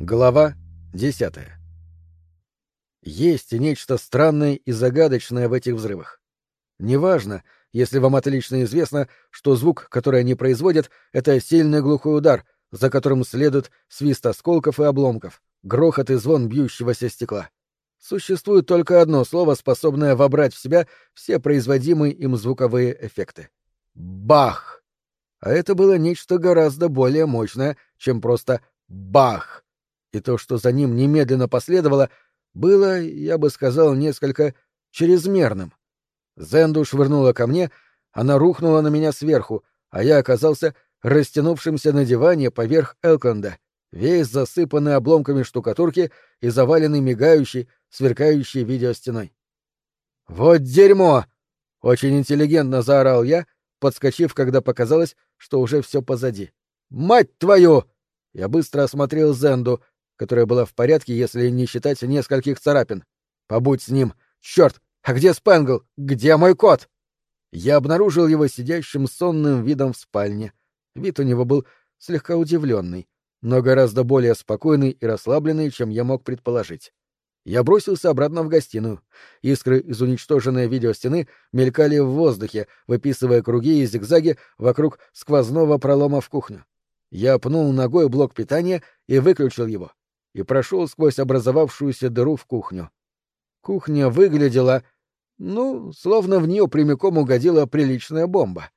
Глава десятая. Есть нечто странное и загадочное в этих взрывах. Неважно, если вам отлично известно, что звук, который они производят, это сильный глухой удар, за которым следует свист осколков и обломков, грохот и звон бьющегося стекла. Существует только одно слово, способное вобрать в себя все производимые им звуковые эффекты. Бах! А это было нечто гораздо более мощное, чем просто бах и то, что за ним немедленно последовало, было, я бы сказал, несколько чрезмерным. Зенду швырнула ко мне, она рухнула на меня сверху, а я оказался растянувшимся на диване поверх Элконда, весь засыпанный обломками штукатурки и заваленный мигающей, сверкающей видеостеной. «Вот дерьмо!» — очень интеллигентно заорал я, подскочив, когда показалось, что уже все позади. «Мать твою!» Я быстро осмотрел Зенду, которая была в порядке, если не считать нескольких царапин. Побудь с ним. Черт! А где Спэнгл? Где мой кот? Я обнаружил его сидящим сонным видом в спальне. Вид у него был слегка удивленный, но гораздо более спокойный и расслабленный, чем я мог предположить. Я бросился обратно в гостиную. Искры из уничтоженной видеостены мелькали в воздухе, выписывая круги и зигзаги вокруг сквозного пролома в кухню. Я пнул ногой блок питания и выключил его и прошел сквозь образовавшуюся дыру в кухню. Кухня выглядела, ну, словно в нее прямиком угодила приличная бомба.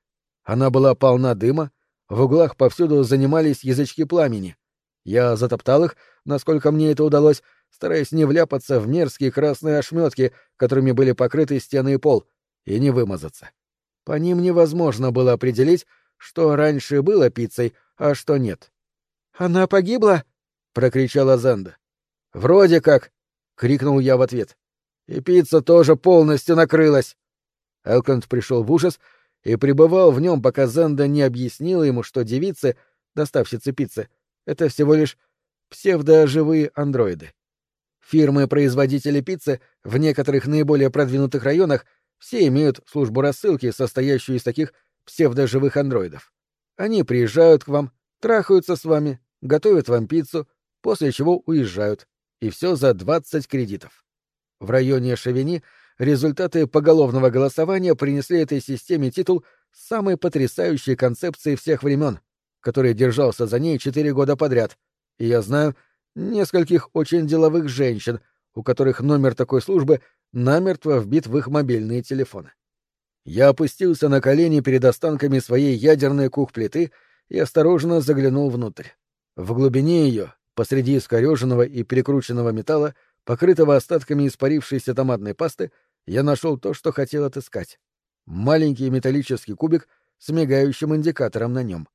Она была полна дыма, в углах повсюду занимались язычки пламени. Я затоптал их, насколько мне это удалось, стараясь не вляпаться в мерзкие красные ошметки, которыми были покрыты стены и пол, и не вымазаться. По ним невозможно было определить, что раньше было пиццей, а что нет. «Она погибла?» — прокричала Занда. «Вроде как!» — крикнул я в ответ. «И пицца тоже полностью накрылась!» Элконд пришел в ужас и пребывал в нем, пока Занда не объяснила ему, что девицы, доставщицы пиццы, это всего лишь псевдоживые андроиды. Фирмы-производители пиццы в некоторых наиболее продвинутых районах все имеют службу рассылки, состоящую из таких псевдоживых андроидов. Они приезжают к вам, трахаются с вами, готовят вам пиццу, после чего уезжают, и все за 20 кредитов. В районе Шевини результаты поголовного голосования принесли этой системе титул самой потрясающей концепции всех времен, который держался за ней четыре года подряд, и я знаю нескольких очень деловых женщин, у которых номер такой службы намертво вбит в их мобильные телефоны. Я опустился на колени перед останками своей ядерной кухплиты и осторожно заглянул внутрь. В глубине ее, Посреди искореженного и перекрученного металла, покрытого остатками испарившейся томатной пасты, я нашел то, что хотел отыскать. Маленький металлический кубик с мигающим индикатором на нем.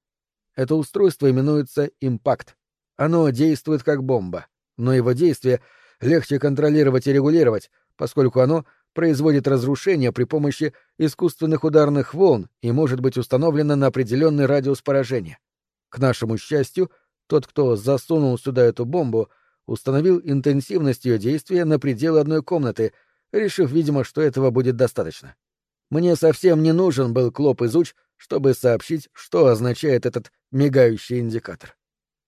Это устройство именуется «Импакт». Оно действует как бомба, но его действие легче контролировать и регулировать, поскольку оно производит разрушение при помощи искусственных ударных волн и может быть установлено на определенный радиус поражения. К нашему счастью, тот, кто засунул сюда эту бомбу, установил интенсивность ее действия на пределы одной комнаты, решив, видимо, что этого будет достаточно. Мне совсем не нужен был клоп изуч, чтобы сообщить, что означает этот мигающий индикатор.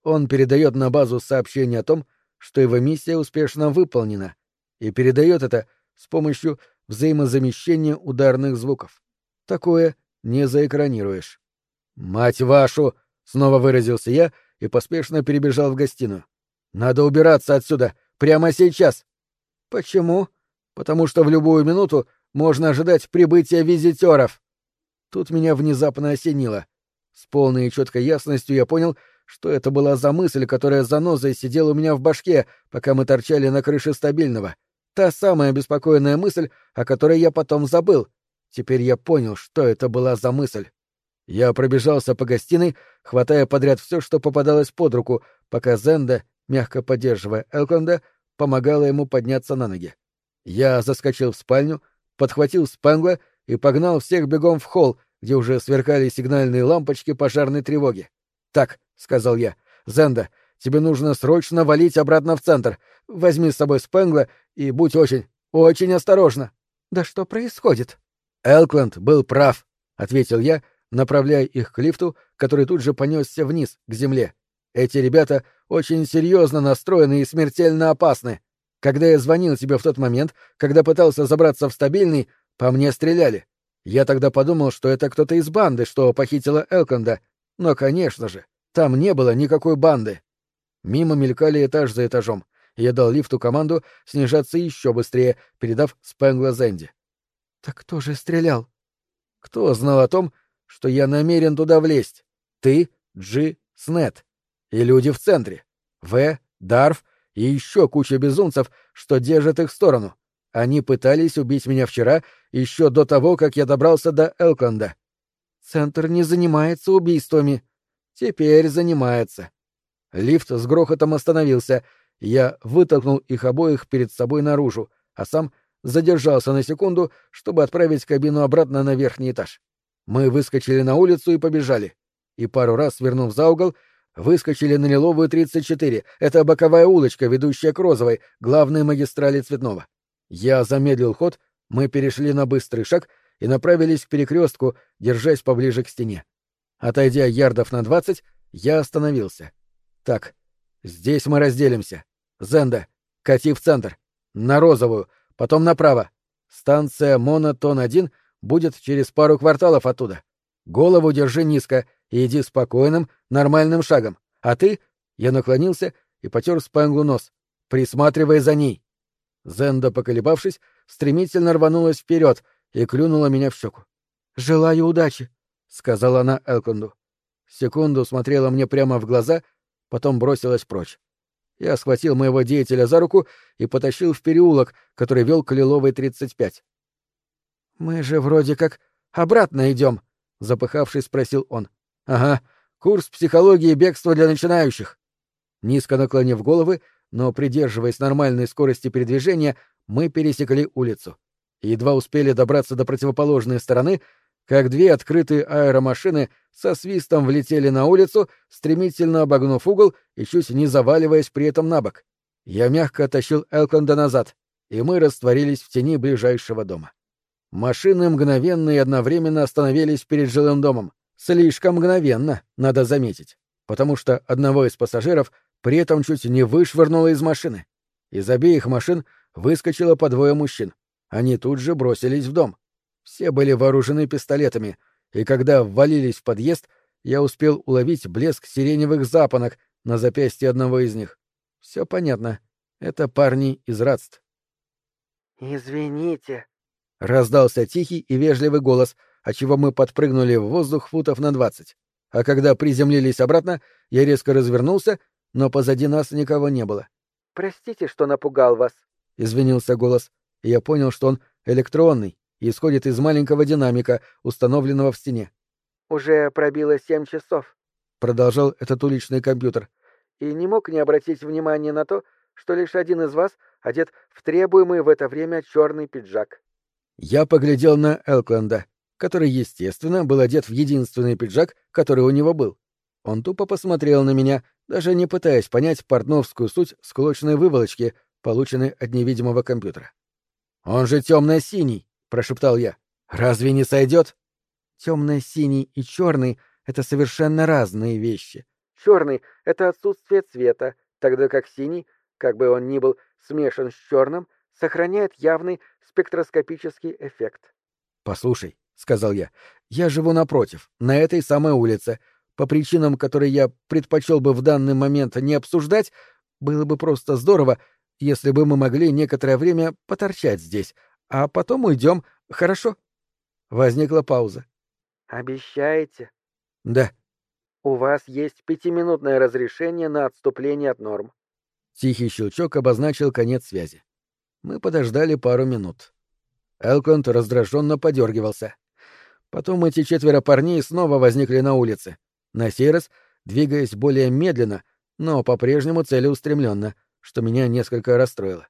Он передает на базу сообщение о том, что его миссия успешно выполнена, и передает это с помощью взаимозамещения ударных звуков. Такое не заэкранируешь. «Мать вашу!» — снова выразился я — и поспешно перебежал в гостиную. «Надо убираться отсюда! Прямо сейчас!» «Почему?» «Потому что в любую минуту можно ожидать прибытия визитеров!» Тут меня внезапно осенило. С полной и четкой ясностью я понял, что это была за мысль, которая занозой сидела у меня в башке, пока мы торчали на крыше стабильного. Та самая беспокойная мысль, о которой я потом забыл. Теперь я понял, что это была за мысль. Я пробежался по гостиной, хватая подряд все, что попадалось под руку, пока Зенда, мягко поддерживая Элконда, помогала ему подняться на ноги. Я заскочил в спальню, подхватил Спэнгла и погнал всех бегом в холл, где уже сверкали сигнальные лампочки пожарной тревоги. «Так», — сказал я, — «Зенда, тебе нужно срочно валить обратно в центр. Возьми с собой Спэнгла и будь очень, очень осторожна». «Да что происходит?» «Элкленд был прав», — ответил я, — направляя их к лифту, который тут же понесся вниз, к земле. Эти ребята очень серьезно настроены и смертельно опасны. Когда я звонил тебе в тот момент, когда пытался забраться в стабильный, по мне стреляли. Я тогда подумал, что это кто-то из банды, что похитила Элконда. Но, конечно же, там не было никакой банды. Мимо мелькали этаж за этажом. Я дал лифту команду снижаться еще быстрее, передав Спэнгла Зенди. «Так кто же стрелял?» «Кто знал о том, что я намерен туда влезть? Ты, Джи, Снет. И люди в центре. В, Дарф и еще куча безумцев, что держат их в сторону. Они пытались убить меня вчера, еще до того, как я добрался до Элконда. Центр не занимается убийствами. Теперь занимается. Лифт с грохотом остановился. Я вытолкнул их обоих перед собой наружу, а сам задержался на секунду, чтобы отправить кабину обратно на верхний этаж. Мы выскочили на улицу и побежали. И пару раз, свернув за угол, выскочили на Лиловую 34. Это боковая улочка, ведущая к Розовой, главной магистрали Цветного. Я замедлил ход, мы перешли на быстрый шаг и направились к перекрестку, держась поближе к стене. Отойдя ярдов на двадцать, я остановился. Так, здесь мы разделимся. Зенда, кати в центр. На Розовую, потом направо. Станция Монотон-1 будет через пару кварталов оттуда. Голову держи низко и иди спокойным, нормальным шагом. А ты...» Я наклонился и потер Спэнглу нос. «Присматривай за ней». Зенда, поколебавшись, стремительно рванулась вперед и клюнула меня в щеку. «Желаю удачи», — сказала она Элконду. Секунду смотрела мне прямо в глаза, потом бросилась прочь. Я схватил моего деятеля за руку и потащил в переулок, который вел к Лиловой 35. «Мы же вроде как обратно идем», — запыхавшись, спросил он. «Ага, курс психологии бегства для начинающих». Низко наклонив головы, но придерживаясь нормальной скорости передвижения, мы пересекли улицу. едва успели добраться до противоположной стороны, как две открытые аэромашины со свистом влетели на улицу, стремительно обогнув угол и чуть не заваливаясь при этом на бок. Я мягко тащил Элконда назад, и мы растворились в тени ближайшего дома. Машины мгновенно и одновременно остановились перед жилым домом. Слишком мгновенно, надо заметить, потому что одного из пассажиров при этом чуть не вышвырнуло из машины. Из обеих машин выскочило по двое мужчин. Они тут же бросились в дом. Все были вооружены пистолетами, и когда ввалились в подъезд, я успел уловить блеск сиреневых запонок на запястье одного из них. Все понятно. Это парни из радств. «Извините», — раздался тихий и вежливый голос, отчего мы подпрыгнули в воздух футов на двадцать. А когда приземлились обратно, я резко развернулся, но позади нас никого не было. «Простите, что напугал вас», — извинился голос, и я понял, что он электронный и исходит из маленького динамика, установленного в стене. «Уже пробило семь часов», — продолжал этот уличный компьютер. «И не мог не обратить внимания на то, что лишь один из вас одет в требуемый в это время черный пиджак». Я поглядел на Элкленда, который, естественно, был одет в единственный пиджак, который у него был. Он тупо посмотрел на меня, даже не пытаясь понять портновскую суть склочной выволочки, полученной от невидимого компьютера. «Он же темно-синий!» — прошептал я. «Разве не сойдет?» «Темно-синий и черный — это совершенно разные вещи. Черный — это отсутствие цвета, тогда как синий, как бы он ни был смешан с черным, сохраняет явный спектроскопический эффект. «Послушай», — сказал я, — «я живу напротив, на этой самой улице. По причинам, которые я предпочел бы в данный момент не обсуждать, было бы просто здорово, если бы мы могли некоторое время поторчать здесь, а потом уйдем, хорошо?» Возникла пауза. «Обещаете?» «Да». «У вас есть пятиминутное разрешение на отступление от норм». Тихий щелчок обозначил конец связи. Мы подождали пару минут. Элконт раздраженно подергивался. Потом эти четверо парней снова возникли на улице. На сей раз двигаясь более медленно, но по-прежнему целеустремленно, что меня несколько расстроило.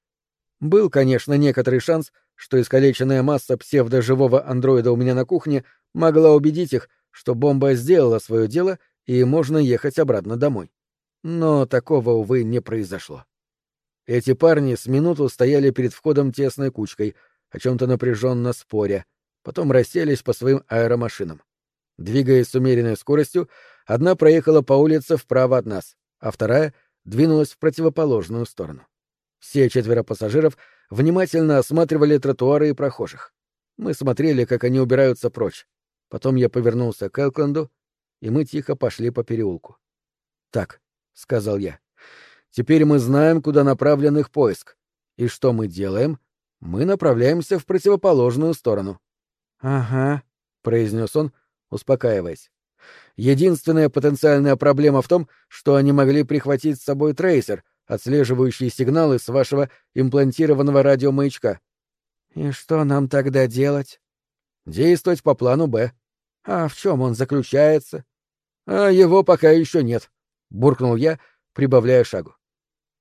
Был, конечно, некоторый шанс, что искалеченная масса псевдоживого андроида у меня на кухне могла убедить их, что бомба сделала свое дело и можно ехать обратно домой. Но такого, увы, не произошло. Эти парни с минуту стояли перед входом тесной кучкой, о чем-то напряженно споря, потом расселись по своим аэромашинам. Двигаясь с умеренной скоростью, одна проехала по улице вправо от нас, а вторая двинулась в противоположную сторону. Все четверо пассажиров внимательно осматривали тротуары и прохожих. Мы смотрели, как они убираются прочь. Потом я повернулся к Элкленду, и мы тихо пошли по переулку. «Так», — сказал я, — «теперь мы знаем, куда направлен их поиск. И что мы делаем? Мы направляемся в противоположную сторону». «Ага», — произнес он, успокаиваясь. «Единственная потенциальная проблема в том, что они могли прихватить с собой трейсер, отслеживающий сигналы с вашего имплантированного радиомаячка». «И что нам тогда делать?» «Действовать по плану «Б». А в чем он заключается? А его пока еще нет, буркнул я, прибавляя шагу.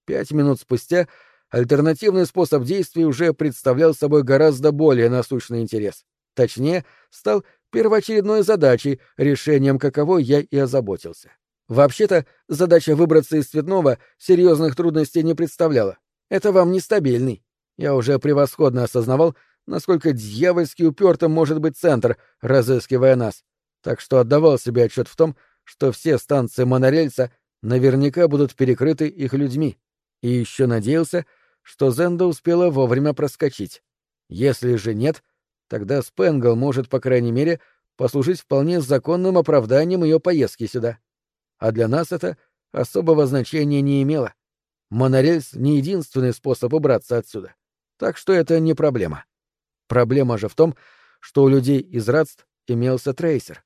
Пять минут спустя альтернативный способ действий уже представлял собой гораздо более насущный интерес. Точнее, стал первоочередной задачей, решением каковой я и озаботился. Вообще-то, задача выбраться из цветного серьезных трудностей не представляла. Это вам нестабильный. Я уже превосходно осознавал, насколько дьявольски упертым может быть центр, разыскивая нас, так что отдавал себе отчет в том, что все станции монорельса наверняка будут перекрыты их людьми, и еще надеялся, что Зенда успела вовремя проскочить. Если же нет, тогда Спенгл может, по крайней мере, послужить вполне законным оправданием ее поездки сюда. А для нас это особого значения не имело. Монорельс — не единственный способ убраться отсюда. Так что это не проблема. Проблема же в том, что у людей из Радств имелся трейсер.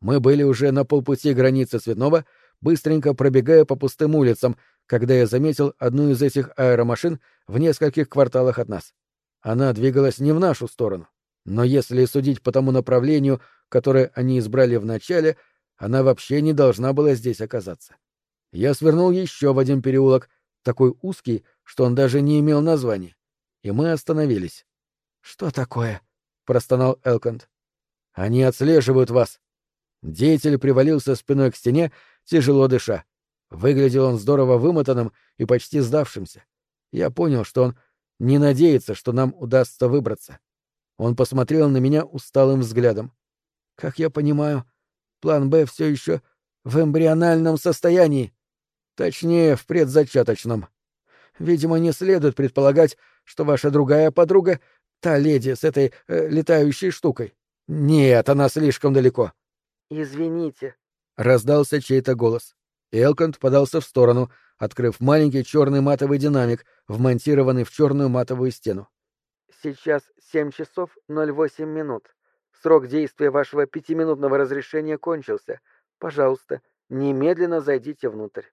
Мы были уже на полпути границы Цветного, быстренько пробегая по пустым улицам, когда я заметил одну из этих аэромашин в нескольких кварталах от нас. Она двигалась не в нашу сторону, но если судить по тому направлению, которое они избрали в начале, она вообще не должна была здесь оказаться. Я свернул еще в один переулок, такой узкий, что он даже не имел названия, и мы остановились. «Что такое?» — простонал Элконд. «Они отслеживают вас». Деятель привалился спиной к стене, тяжело дыша. Выглядел он здорово вымотанным и почти сдавшимся. Я понял, что он не надеется, что нам удастся выбраться. Он посмотрел на меня усталым взглядом. «Как я понимаю, план «Б» все еще в эмбриональном состоянии. Точнее, в предзачаточном. Видимо, не следует предполагать, что ваша другая подруга Та леди с этой э, летающей штукой. Нет, она слишком далеко. Извините. Раздался чей-то голос. Элконд подался в сторону, открыв маленький черный матовый динамик, вмонтированный в черную матовую стену. Сейчас семь часов ноль восемь минут. Срок действия вашего пятиминутного разрешения кончился. Пожалуйста, немедленно зайдите внутрь.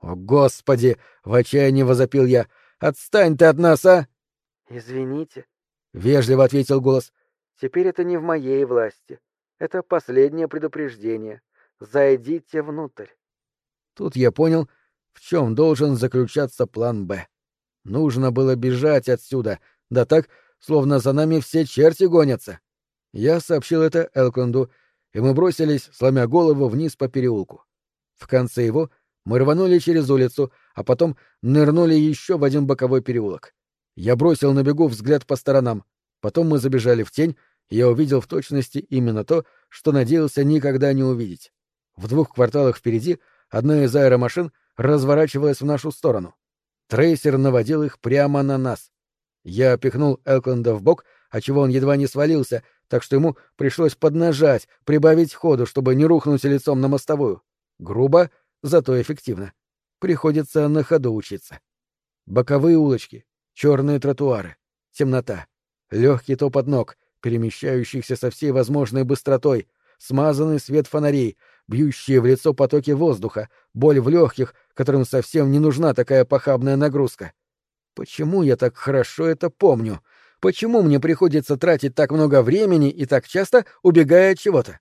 О, Господи! В отчаянии возопил я. Отстань ты от нас, а! Извините, Вежливо ответил голос. Теперь это не в моей власти. Это последнее предупреждение. Зайдите внутрь. Тут я понял, в чем должен заключаться план «Б». Нужно было бежать отсюда, да так, словно за нами все черти гонятся. Я сообщил это Элконду, и мы бросились, сломя голову, вниз по переулку. В конце его мы рванули через улицу, а потом нырнули еще в один боковой переулок. Я бросил на бегу взгляд по сторонам. Потом мы забежали в тень, и я увидел в точности именно то, что надеялся никогда не увидеть. В двух кварталах впереди одна из аэромашин разворачивалась в нашу сторону. Трейсер наводил их прямо на нас. Я пихнул Элкленда в бок, отчего он едва не свалился, так что ему пришлось поднажать, прибавить ходу, чтобы не рухнуть лицом на мостовую. Грубо, зато эффективно. Приходится на ходу учиться. Боковые улочки, черные тротуары, темнота, легкий топот ног, перемещающихся со всей возможной быстротой, смазанный свет фонарей, бьющие в лицо потоки воздуха, боль в легких, которым совсем не нужна такая похабная нагрузка. Почему я так хорошо это помню? Почему мне приходится тратить так много времени и так часто, убегая от чего-то?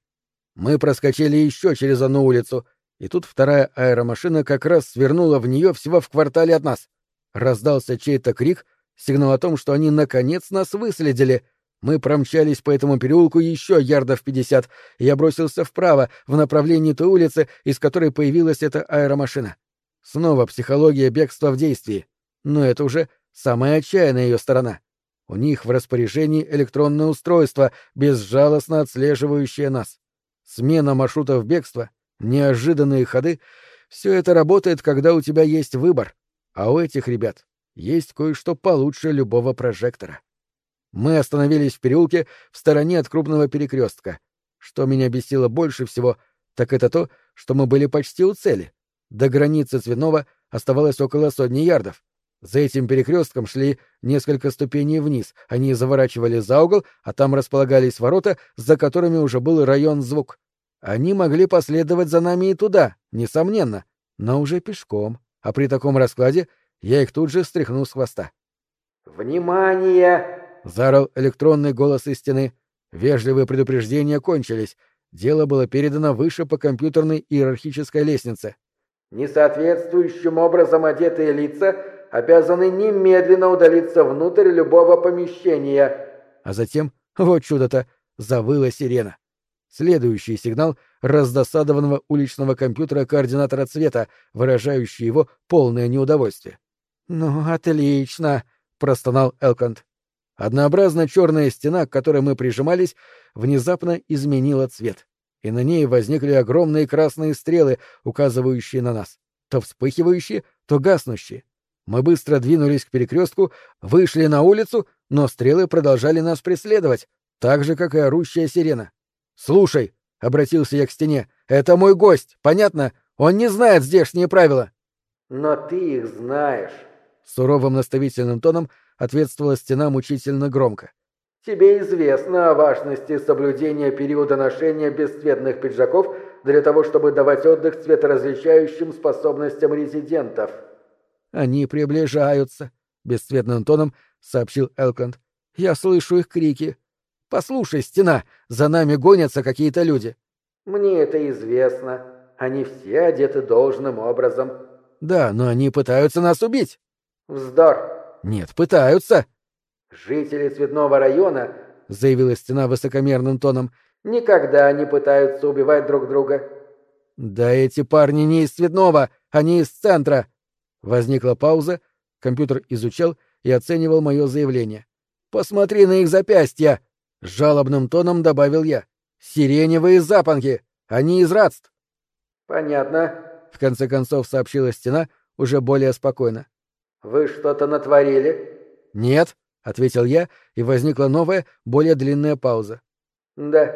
Мы проскочили еще через одну улицу, и тут вторая аэромашина как раз свернула в нее всего в квартале от нас. Раздался чей-то крик, сигнал о том, что они наконец нас выследили. Мы промчались по этому переулку еще ярдов пятьдесят, и я бросился вправо, в направлении той улицы, из которой появилась эта аэромашина. Снова психология бегства в действии. Но это уже самая отчаянная ее сторона. У них в распоряжении электронное устройство, безжалостно отслеживающее нас. Смена маршрутов бегства, неожиданные ходы Все это работает, когда у тебя есть выбор, а у этих ребят есть кое-что получше любого прожектора. Мы остановились в переулке в стороне от крупного перекрестка. Что меня бесило больше всего, так это то, что мы были почти у цели. До границы Цветного оставалось около сотни ярдов. За этим перекрестком шли несколько ступеней вниз, они заворачивали за угол, а там располагались ворота, за которыми уже был район звук. Они могли последовать за нами и туда, несомненно, но уже пешком, а при таком раскладе я их тут же стряхнул с хвоста. «Внимание!» — заорал электронный голос из стены. Вежливые предупреждения кончились. Дело было передано выше по компьютерной иерархической лестнице. «Несоответствующим образом одетые лица обязаны немедленно удалиться внутрь любого помещения». А затем, вот чудо-то, завыла сирена. Следующий сигнал раздосадованного уличного компьютера координатора цвета, выражающий его полное неудовольствие. «Ну, отлично!» — простонал Элконд. Однообразно черная стена, к которой мы прижимались, внезапно изменила цвет, и на ней возникли огромные красные стрелы, указывающие на нас, то вспыхивающие, то гаснущие. Мы быстро двинулись к перекрестку, вышли на улицу, но стрелы продолжали нас преследовать, так же, как и орущая сирена. «Слушай», — обратился я к стене, — «это мой гость, понятно? Он не знает здешние правила». «Но ты их знаешь», Суровым наставительным тоном ответствовала стена мучительно громко. «Тебе известно о важности соблюдения периода ношения бесцветных пиджаков для того, чтобы давать отдых цветоразличающим способностям резидентов». «Они приближаются», — бесцветным тоном сообщил Элконд. «Я слышу их крики. Послушай, стена, за нами гонятся какие-то люди». «Мне это известно. Они все одеты должным образом». «Да, но они пытаются нас убить». Вздор. Нет, пытаются. Жители Цветного района, заявила стена высокомерным тоном, никогда не пытаются убивать друг друга. Да эти парни не из Цветного, они из центра. Возникла пауза, компьютер изучал и оценивал мое заявление. Посмотри на их запястья, жалобным тоном добавил я. Сиреневые запонки, они из радств. Понятно, в конце концов сообщила стена уже более спокойно. «Вы что-то натворили?» «Нет», — ответил я, и возникла новая, более длинная пауза. «Да,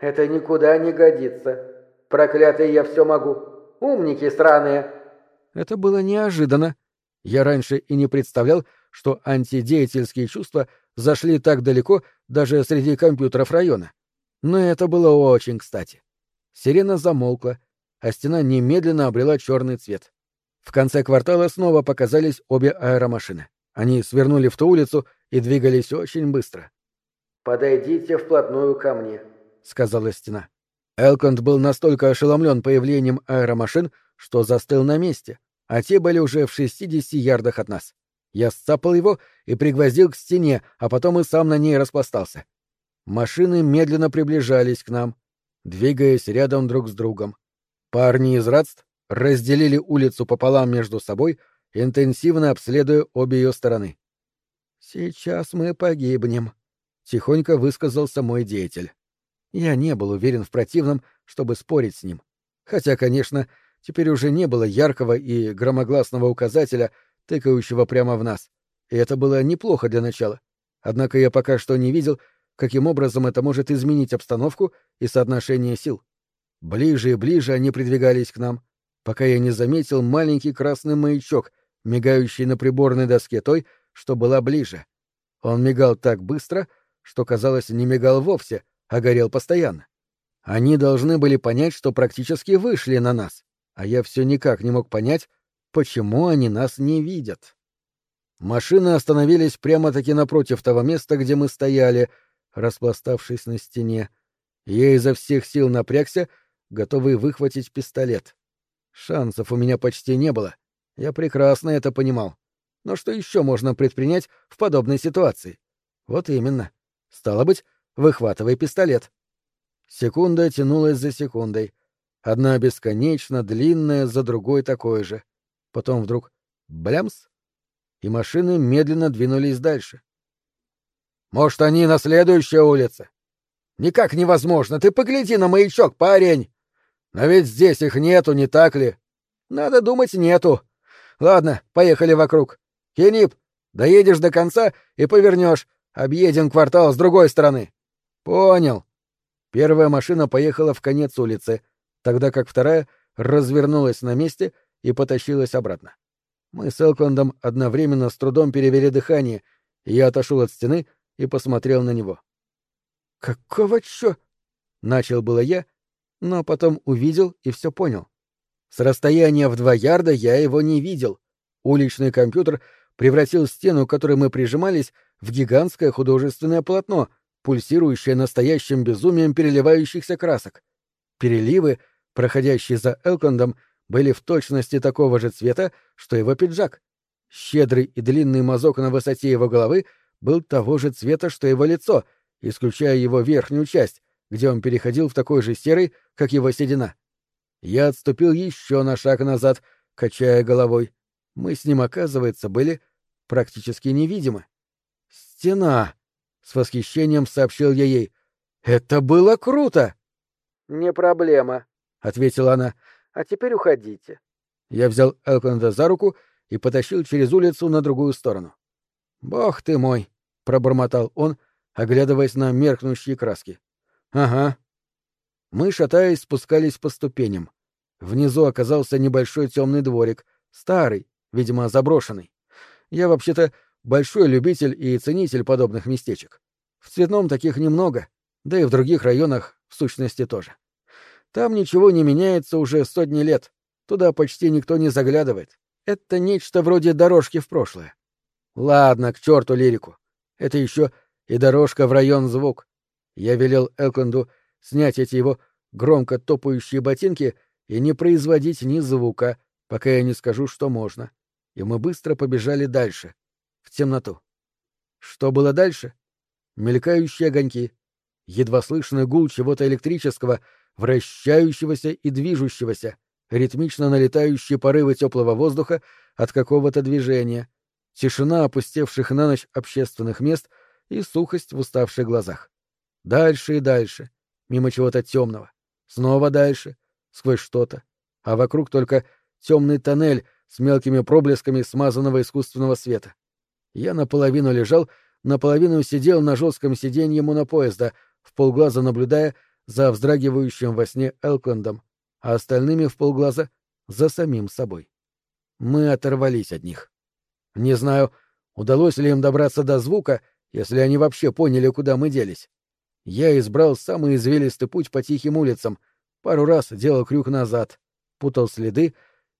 это никуда не годится. Проклятый я все могу. Умники сраные!» Это было неожиданно. Я раньше и не представлял, что антидеятельские чувства зашли так далеко даже среди компьютеров района. Но это было очень кстати. Сирена замолкла, а стена немедленно обрела черный цвет. В конце квартала снова показались обе аэромашины. Они свернули в ту улицу и двигались очень быстро. «Подойдите вплотную ко мне», — сказала стена. Элконд был настолько ошеломлен появлением аэромашин, что застыл на месте, а те были уже в 60 ярдах от нас. Я сцапал его и пригвоздил к стене, а потом и сам на ней распластался. Машины медленно приближались к нам, двигаясь рядом друг с другом. Парни из радств разделили улицу пополам между собой, интенсивно обследуя обе ее стороны. «Сейчас мы погибнем», — тихонько высказался мой деятель. Я не был уверен в противном, чтобы спорить с ним. Хотя, конечно, теперь уже не было яркого и громогласного указателя, тыкающего прямо в нас. И это было неплохо для начала. Однако я пока что не видел, каким образом это может изменить обстановку и соотношение сил. Ближе и ближе они придвигались к нам, пока я не заметил маленький красный маячок, мигающий на приборной доске той, что была ближе. Он мигал так быстро, что, казалось, не мигал вовсе, а горел постоянно. Они должны были понять, что практически вышли на нас, а я все никак не мог понять, почему они нас не видят. Машины остановились прямо-таки напротив того места, где мы стояли, распластавшись на стене. Я изо всех сил напрягся, готовый выхватить пистолет. Шансов у меня почти не было. Я прекрасно это понимал. Но что еще можно предпринять в подобной ситуации? Вот именно. Стало быть, выхватывай пистолет. Секунда тянулась за секундой. Одна бесконечно длинная за другой такой же. Потом вдруг блямс, и машины медленно двинулись дальше. «Может, они на следующей улице?» «Никак невозможно! Ты погляди на маячок, парень!» Но ведь здесь их нету, не так ли? Надо думать, нету. Ладно, поехали вокруг. Кенип, доедешь до конца и повернешь. Объедем квартал с другой стороны. Понял. Первая машина поехала в конец улицы, тогда как вторая развернулась на месте и потащилась обратно. Мы с Элкландом одновременно с трудом перевели дыхание, и я отошел от стены и посмотрел на него. «Какого чё?» — начал было я, но потом увидел и все понял. С расстояния в два ярда я его не видел. Уличный компьютер превратил стену, к которой мы прижимались, в гигантское художественное полотно, пульсирующее настоящим безумием переливающихся красок. Переливы, проходящие за Элкондом, были в точности такого же цвета, что его пиджак. Щедрый и длинный мазок на высоте его головы был того же цвета, что его лицо, исключая его верхнюю часть, где он переходил в такой же серый, как его седина. Я отступил еще на шаг назад, качая головой. Мы с ним, оказывается, были практически невидимы. «Стена!» — с восхищением сообщил я ей. «Это было круто!» «Не проблема», — ответила она. «А теперь уходите». Я взял Элконда за руку и потащил через улицу на другую сторону. «Бог ты мой!» — пробормотал он, оглядываясь на меркнущие краски. «Ага». Мы, шатаясь, спускались по ступеням. Внизу оказался небольшой темный дворик, старый, видимо, заброшенный. Я, вообще-то, большой любитель и ценитель подобных местечек. В Цветном таких немного, да и в других районах, в сущности, тоже. Там ничего не меняется уже сотни лет, туда почти никто не заглядывает. Это нечто вроде дорожки в прошлое. Ладно, к черту лирику. Это еще и дорожка в район звук. Я велел Элкленду снять эти его громко топающие ботинки и не производить ни звука, пока я не скажу, что можно. И мы быстро побежали дальше, в темноту. Что было дальше? Мелькающие огоньки, едва слышный гул чего-то электрического, вращающегося и движущегося, ритмично налетающие порывы теплого воздуха от какого-то движения, тишина опустевших на ночь общественных мест и сухость в уставших глазах. Дальше и дальше, мимо чего-то темного. Снова дальше, сквозь что-то. А вокруг только темный тоннель с мелкими проблесками смазанного искусственного света. Я наполовину лежал, наполовину сидел на жестком сиденье монопоезда, в полглаза наблюдая за вздрагивающим во сне Элклендом, а остальными в полглаза за самим собой. Мы оторвались от них. Не знаю, удалось ли им добраться до звука, если они вообще поняли, куда мы делись. Я избрал самый извилистый путь по тихим улицам, пару раз делал крюк назад, путал следы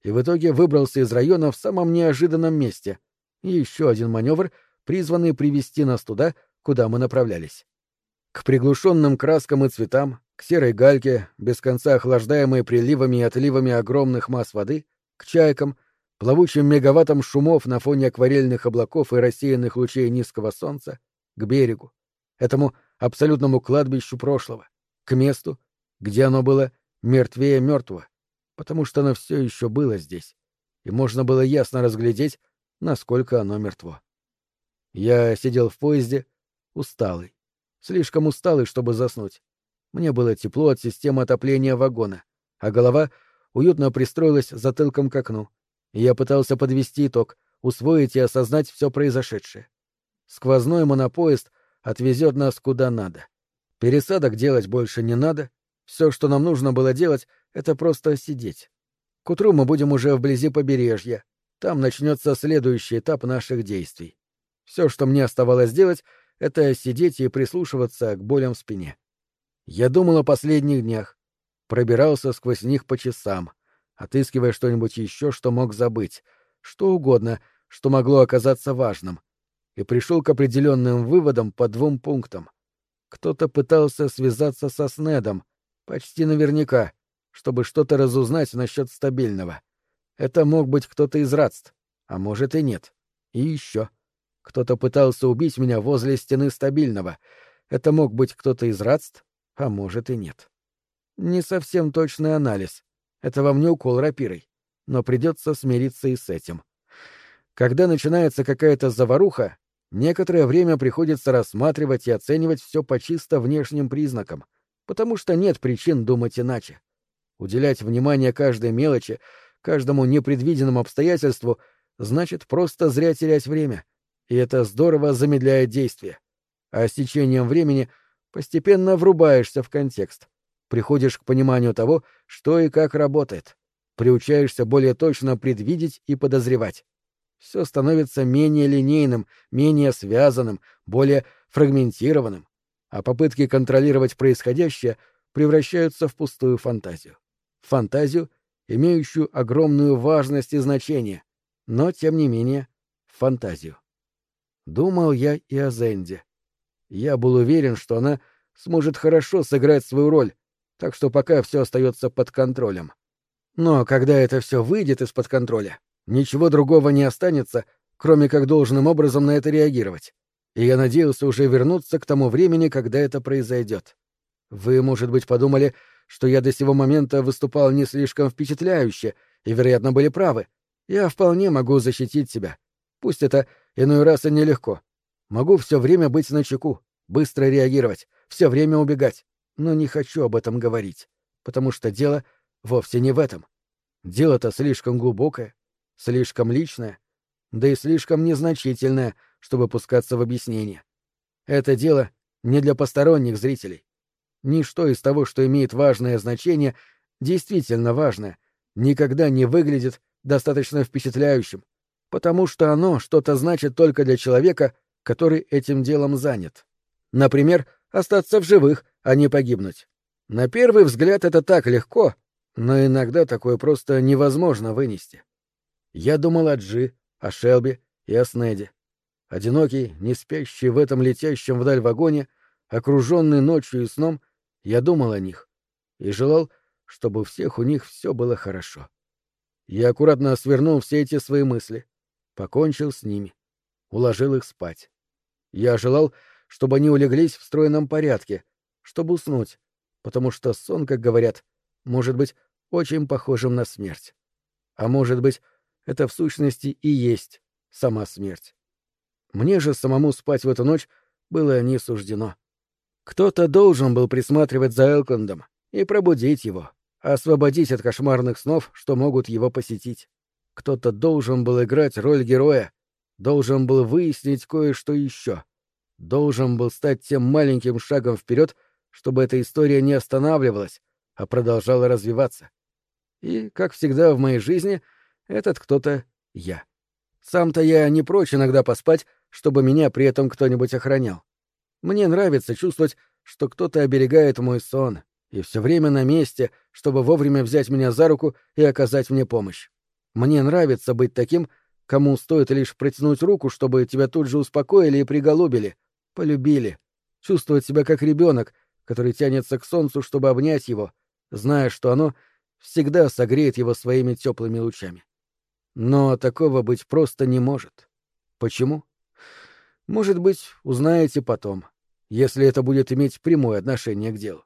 и в итоге выбрался из района в самом неожиданном месте. Еще один маневр, призванный привести нас туда, куда мы направлялись. К приглушенным краскам и цветам, к серой гальке, без конца охлаждаемой приливами и отливами огромных масс воды, к чайкам, плавучим мегаваттам шумов на фоне акварельных облаков и рассеянных лучей низкого солнца, к берегу, этому абсолютному кладбищу прошлого, к месту, где оно было мертвее мертвого, потому что оно все еще было здесь, и можно было ясно разглядеть, насколько оно мертво. Я сидел в поезде, усталый, слишком усталый, чтобы заснуть. Мне было тепло от системы отопления вагона, а голова уютно пристроилась затылком к окну, и я пытался подвести итог, усвоить и осознать все произошедшее. Сквозной монопоезд отвезет нас куда надо. Пересадок делать больше не надо. Все, что нам нужно было делать, это просто сидеть. К утру мы будем уже вблизи побережья. Там начнется следующий этап наших действий. Все, что мне оставалось делать, это сидеть и прислушиваться к болям в спине. Я думал о последних днях, пробирался сквозь них по часам, отыскивая что-нибудь еще, что мог забыть, что угодно, что могло оказаться важным, и пришел к определенным выводам по двум пунктам. Кто-то пытался связаться со Снедом, почти наверняка, чтобы что-то разузнать насчет стабильного. Это мог быть кто-то из радств, а может и нет. И еще. Кто-то пытался убить меня возле стены стабильного. Это мог быть кто-то из радств, а может и нет. Не совсем точный анализ. Это вам не укол рапирой. Но придется смириться и с этим. Когда начинается какая-то заваруха, Некоторое время приходится рассматривать и оценивать все по чисто внешним признакам, потому что нет причин думать иначе. Уделять внимание каждой мелочи, каждому непредвиденному обстоятельству, значит просто зря терять время, и это здорово замедляет действие. А с течением времени постепенно врубаешься в контекст, приходишь к пониманию того, что и как работает, приучаешься более точно предвидеть и подозревать. Все становится менее линейным, менее связанным, более фрагментированным, а попытки контролировать происходящее превращаются в пустую фантазию. Фантазию, имеющую огромную важность и значение, но, тем не менее, фантазию. Думал я и о Зенде. Я был уверен, что она сможет хорошо сыграть свою роль, так что пока все остается под контролем. Но когда это все выйдет из-под контроля, ничего другого не останется, кроме как должным образом на это реагировать. И я надеялся уже вернуться к тому времени, когда это произойдет. Вы, может быть, подумали, что я до сего момента выступал не слишком впечатляюще, и, вероятно, были правы. Я вполне могу защитить себя. Пусть это иной раз и нелегко. Могу все время быть начеку, быстро реагировать, все время убегать. Но не хочу об этом говорить, потому что дело вовсе не в этом. Дело-то слишком глубокое, слишком личное, да и слишком незначительное, чтобы пускаться в объяснение. Это дело не для посторонних зрителей. Ничто из того, что имеет важное значение, действительно важное, никогда не выглядит достаточно впечатляющим, потому что оно что-то значит только для человека, который этим делом занят. Например, остаться в живых, а не погибнуть. На первый взгляд это так легко, но иногда такое просто невозможно вынести. Я думал о Джи, о Шелби и о Снеде. Одинокий, не спящий в этом летящем вдаль вагоне, окруженный ночью и сном, я думал о них и желал, чтобы у всех у них все было хорошо. Я аккуратно свернул все эти свои мысли, покончил с ними, уложил их спать. Я желал, чтобы они улеглись в стройном порядке, чтобы уснуть, потому что сон, как говорят, может быть очень похожим на смерть. А может быть, это в сущности и есть сама смерть. Мне же самому спать в эту ночь было не суждено. Кто-то должен был присматривать за Элкондом и пробудить его, освободить от кошмарных снов, что могут его посетить. Кто-то должен был играть роль героя, должен был выяснить кое-что еще, должен был стать тем маленьким шагом вперед, чтобы эта история не останавливалась, а продолжала развиваться. И, как всегда в моей жизни, этот кто-то — я. Сам-то я не прочь иногда поспать, чтобы меня при этом кто-нибудь охранял. Мне нравится чувствовать, что кто-то оберегает мой сон, и все время на месте, чтобы вовремя взять меня за руку и оказать мне помощь. Мне нравится быть таким, кому стоит лишь протянуть руку, чтобы тебя тут же успокоили и приголубили, полюбили, чувствовать себя как ребенок, который тянется к солнцу, чтобы обнять его, зная, что оно всегда согреет его своими теплыми лучами. Но такого быть просто не может. Почему? Может быть, узнаете потом, если это будет иметь прямое отношение к делу.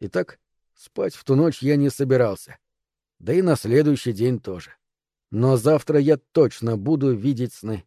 Итак, спать в ту ночь я не собирался. Да и на следующий день тоже. Но завтра я точно буду видеть сны.